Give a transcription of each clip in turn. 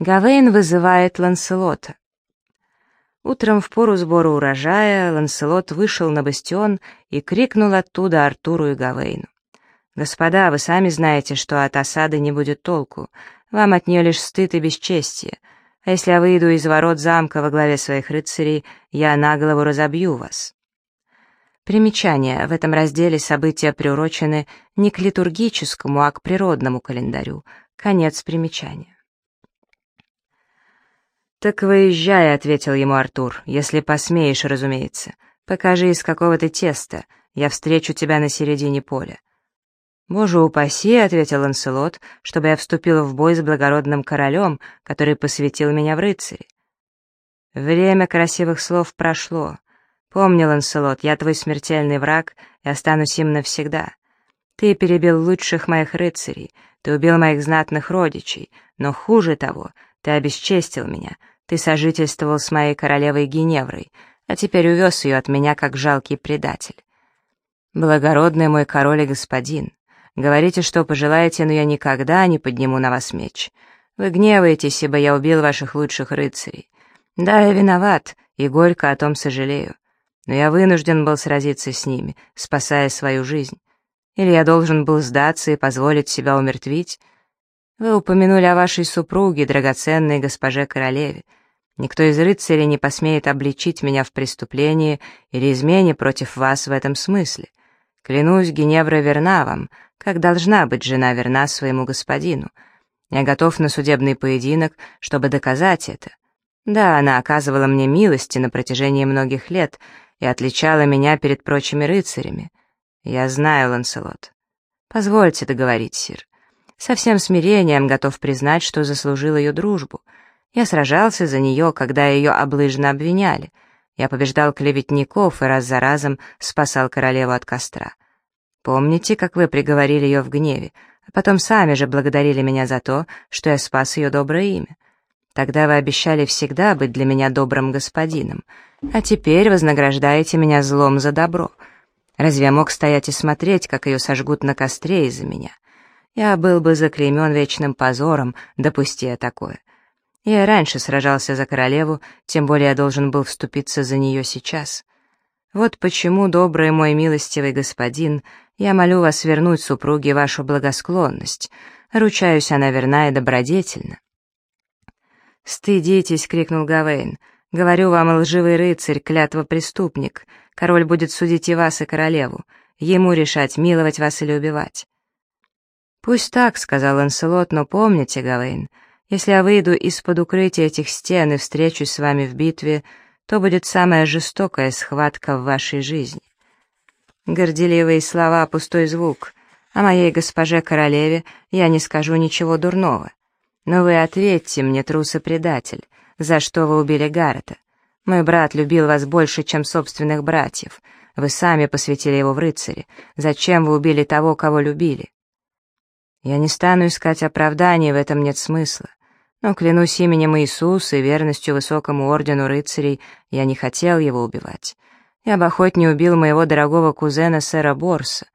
Гавейн вызывает Ланселота. Утром в пору сбора урожая Ланселот вышел на бастион и крикнул оттуда Артуру и Гавейну. «Господа, вы сами знаете, что от осады не будет толку. Вам от нее лишь стыд и бесчестие. А если я выйду из ворот замка во главе своих рыцарей, я на голову разобью вас». Примечание. В этом разделе события приурочены не к литургическому, а к природному календарю. Конец примечания. «Так выезжай», — ответил ему Артур, — «если посмеешь, разумеется. Покажи, из какого ты теста. Я встречу тебя на середине поля». «Боже упаси», — ответил Ланселот, — «чтобы я вступил в бой с благородным королем, который посвятил меня в рыцари». Время красивых слов прошло. Помни, Ланселот, я твой смертельный враг и останусь им навсегда. Ты перебил лучших моих рыцарей, ты убил моих знатных родичей, но хуже того, ты обесчестил меня, ты сожительствовал с моей королевой Геневрой, а теперь увез ее от меня как жалкий предатель. Благородный мой король и господин, говорите, что пожелаете, но я никогда не подниму на вас меч. Вы гневаетесь, ибо я убил ваших лучших рыцарей. Да, я виноват, и горько о том сожалею. Но я вынужден был сразиться с ними, спасая свою жизнь. Или я должен был сдаться и позволить себя умертвить? Вы упомянули о вашей супруге, драгоценной госпоже королеве. Никто из рыцарей не посмеет обличить меня в преступлении или измене против вас в этом смысле. Клянусь, Геневра верна вам, как должна быть жена верна своему господину. Я готов на судебный поединок, чтобы доказать это. Да, она оказывала мне милости на протяжении многих лет и отличала меня перед прочими рыцарями. Я знаю, Ланселот. Позвольте договорить, сир. Со всем смирением готов признать, что заслужил ее дружбу — я сражался за нее, когда ее облыжно обвиняли. Я побеждал клеветников и раз за разом спасал королеву от костра. Помните, как вы приговорили ее в гневе, а потом сами же благодарили меня за то, что я спас ее доброе имя? Тогда вы обещали всегда быть для меня добрым господином, а теперь вознаграждаете меня злом за добро. Разве я мог стоять и смотреть, как ее сожгут на костре из-за меня? Я был бы заклеймен вечным позором, допустя такое. Я раньше сражался за королеву, тем более я должен был вступиться за нее сейчас. Вот почему, добрый мой милостивый господин, я молю вас вернуть супруге вашу благосклонность. Ручаюсь, она верна и добродетельна». «Стыдитесь!» — крикнул Гавейн. «Говорю вам, лживый рыцарь, клятва преступник. Король будет судить и вас, и королеву. Ему решать, миловать вас или убивать». «Пусть так», — сказал Ланселот, — «но помните, Гавейн, — если я выйду из-под укрытия этих стен и встречусь с вами в битве, то будет самая жестокая схватка в вашей жизни. Горделивые слова — пустой звук. О моей госпоже-королеве я не скажу ничего дурного. Но вы ответьте мне, трус и предатель, за что вы убили Гаррета. Мой брат любил вас больше, чем собственных братьев. Вы сами посвятили его в рыцари. Зачем вы убили того, кого любили? Я не стану искать оправданий, в этом нет смысла. Но клянусь именем Иисуса и верностью высокому ордену рыцарей, я не хотел его убивать. Я бы охотнее убил моего дорогого кузена сэра Борса.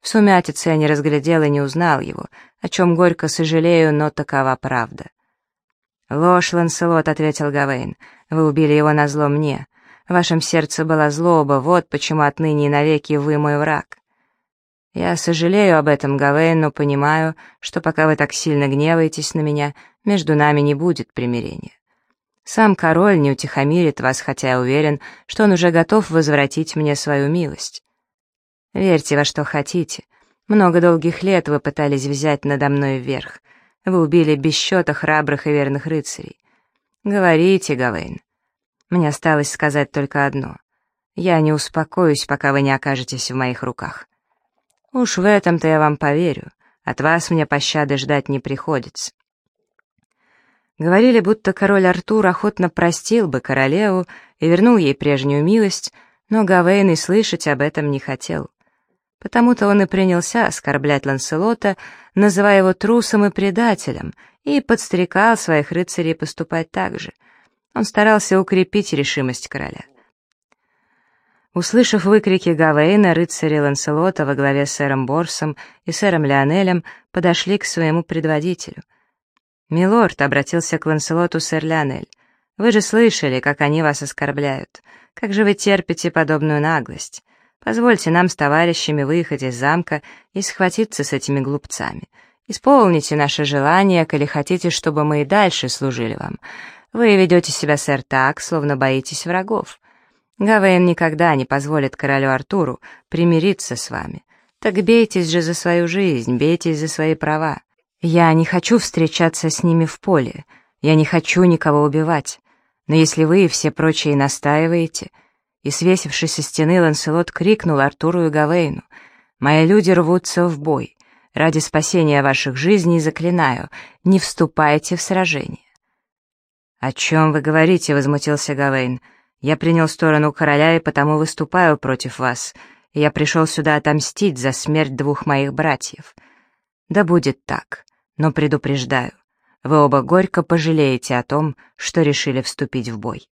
В сумятице я не разглядел и не узнал его, о чем горько сожалею, но такова правда. «Ложь, Ланселот», — ответил Гавейн, — «вы убили его назло мне. В вашем сердце была злоба, вот почему отныне и навеки вы мой враг». Я сожалею об этом, Гавейн, но понимаю, что пока вы так сильно гневаетесь на меня, между нами не будет примирения. Сам король не утихомирит вас, хотя я уверен, что он уже готов возвратить мне свою милость. Верьте во что хотите. Много долгих лет вы пытались взять надо мной вверх. Вы убили без счета храбрых и верных рыцарей. Говорите, Гавейн. Мне осталось сказать только одно. Я не успокоюсь, пока вы не окажетесь в моих руках. Уж в этом-то я вам поверю. От вас мне пощады ждать не приходится. Говорили, будто король Артур охотно простил бы королеву и вернул ей прежнюю милость, но Гавейн и слышать об этом не хотел. Потому-то он и принялся оскорблять Ланселота, называя его трусом и предателем, и подстрекал своих рыцарей поступать так же. Он старался укрепить решимость короля. Услышав выкрики Гавейна, рыцари Ланселота во главе с сэром Борсом и сэром Леонелем подошли к своему предводителю. «Милорд», — обратился к Ланселоту сэр Леонель, — «вы же слышали, как они вас оскорбляют. Как же вы терпите подобную наглость? Позвольте нам с товарищами выехать из замка и схватиться с этими глупцами. Исполните наше желание, коли хотите, чтобы мы и дальше служили вам. Вы ведете себя, сэр, так, словно боитесь врагов. Гавейн никогда не позволит королю Артуру примириться с вами. Так бейтесь же за свою жизнь, бейтесь за свои права. Я не хочу встречаться с ними в поле, я не хочу никого убивать. Но если вы и все прочие настаиваете... И, свесившись со стены, Ланселот крикнул Артуру и Гавейну. «Мои люди рвутся в бой. Ради спасения ваших жизней заклинаю, не вступайте в сражение». «О чем вы говорите?» — возмутился Гавейн. «Я принял сторону короля и потому выступаю против вас. Я пришел сюда отомстить за смерть двух моих братьев. Да будет так, но предупреждаю, вы оба горько пожалеете о том, что решили вступить в бой».